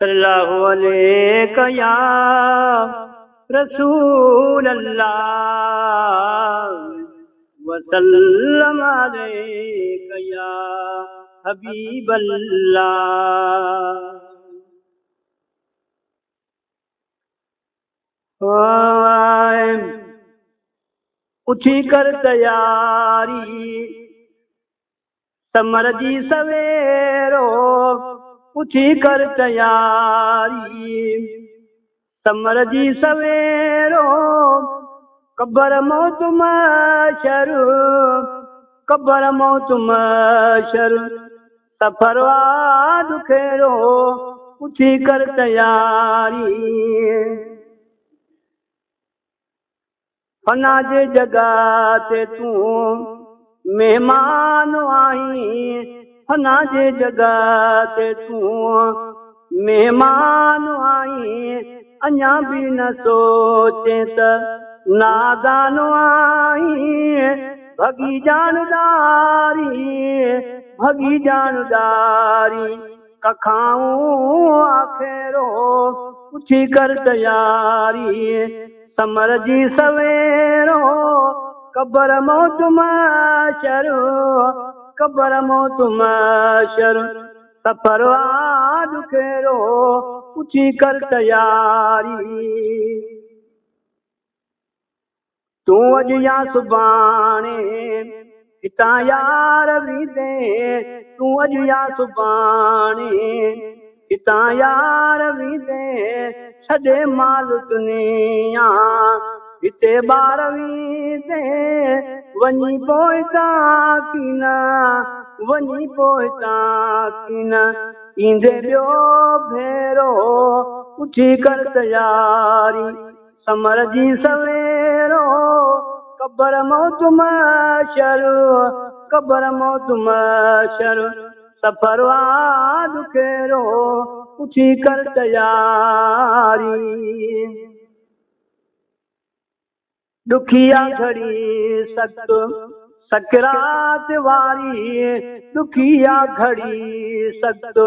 صلی اللہ علیہ یا رسول اللہ وسلم علیہ یا حبیب اللہ اٹھی کر تیاری، سمر جی سویرو اٹھی کر تیاری۔ سمر جی سویرو قبر موت مشر قبر موت مشر سفر واد اٹھی کر تیاری۔ فنا جے جگہ تے تو مہمان آئی فنا جے جگہ تے تو مہمان آئی انیا بھی نہ سوچے تا نادان آئی بھگی جانداری بھگی جانداری، ککھاؤں آخرو اٹھی کر تیاری۔ سمر جی سویرو قبر موت ماشر قبر موت ماشر سفر آج کھیرو اٹھی کر تیاری۔ تو اج یا سبانے ہتا یار بھی تو اج یا سبانے ہتا یار بھی چھڈے مال دنیا ہتے بارہویں دے ونی پوئتا کینا، ونی پوئتا کینا۔ ایندے بیو بھیرو، اٹھی کر تیاری۔ سمر جی سویرو، قبر موت مشر، قبر موت مشر۔ سفر آد کھیرو اٹھی کر تیاری۔ دکھیا گھڑی سخت سکرات واری دکھیا گھڑی سخت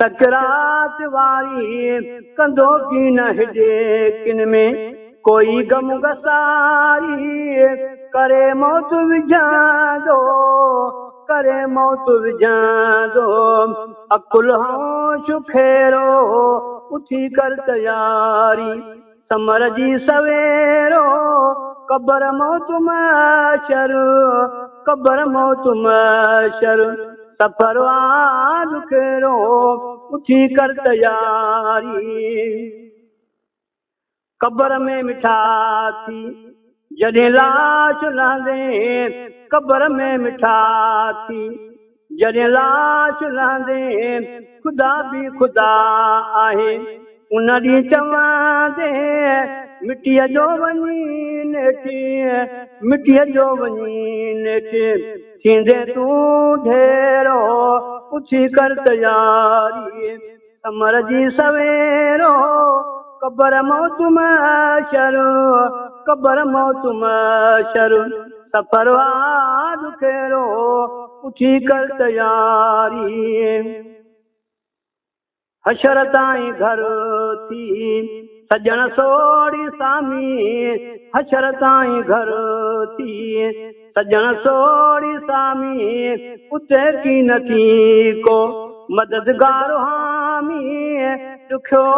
سکرات واری کندو کی نہ ہجے کن میں کوئی غم گساری کرے موت وجھا دو کرے موت وجھا دو اکل ہوں شکھیرو اٹھی کر تیاری سمر جی سویرو قبر موت معاشر قبر موت معاشر سفر آج کرو اٹھی کر تیاری۔ قبر میں مٹھا تھی جدیں لاش لاندے قبر میں مٹھا تھی جدیں لاش لاندے خدا بھی خدا آئے ان چواں دے مٹی جو ونی نیٹھی مٹی جو ونی نیٹھی تھیندے تو ڈھیرو، پوچھی کر تیاری۔ امر جی سویرو، قبر موت مشر قبر موت مشر سفر واد کھیرو پوچھی کر تیاری۔ حشر تائیں گھر تھی سجن سوڑی سامی حشر تائیں گھر تھی سجن سوڑی سامی اتے کی نتی کو مددگار حامی آئے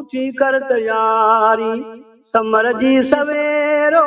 اچھی کر تیاری سمر جی سویرو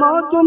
موت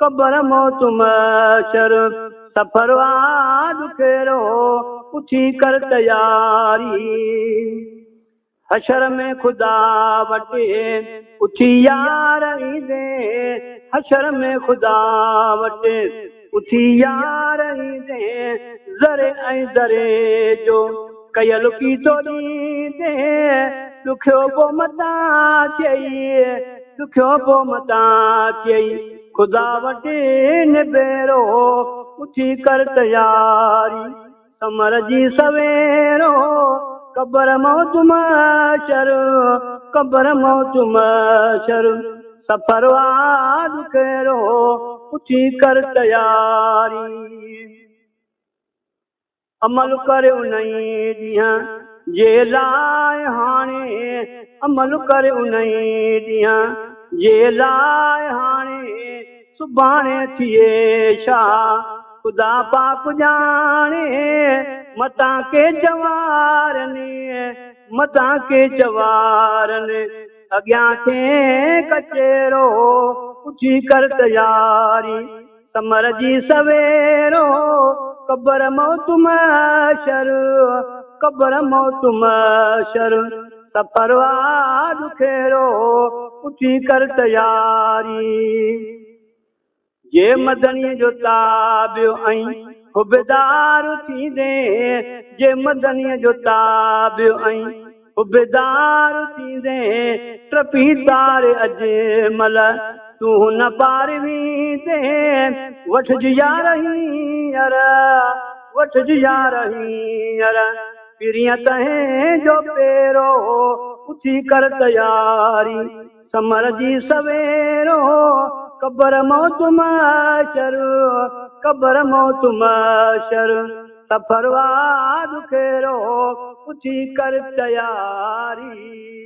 قبر موت معاشر سفر آج پھیرو، اٹھی کر تیاری۔ حشر میں خدا وٹے اٹھی یار دے حشر میں خدا وٹے اٹھی یار دے زرے اے زرے جو کیل کی توڑی دے دکھیو پو متا چئی دکھیو پو متا چئی خدا وٹین بیرو، اٹھی کر تیاری۔ سمر جی سویرو، قبر موت مشر قبر موت مشر سفر واد کرو، اٹھی کر تیاری۔ عمل کرے نہیں دیاں، جے لائے ہانے۔ عمل کرے نہیں دیاں، جے لائے ہانے۔ سبانے تھیے شاہ۔ خدا باپ جانے متا کے جوارنے متا کے جوار اگیا سے رو اچھی کر تیاری۔ سمر جی سوے رو قبر موت مشر قبر موتم رو اچھی کر تیاری۔ یہ مدنی جو تابع آئیں حبدار تھی دے یہ مدنی جو تابع آئیں حبدار تھی دے ٹپی تار اجمل، تو نہ پاروی دے۔ وٹھ جی جیا رہی یرا وٹھ جی جیا رہی یرا پیریاں تہیں جو پیرو، اٹھی کر تیاری۔ سمر جی سویرو قبر موت معاشر قبر موت معاشر۔ سفرواد کھیرو کچھ کر تیاری۔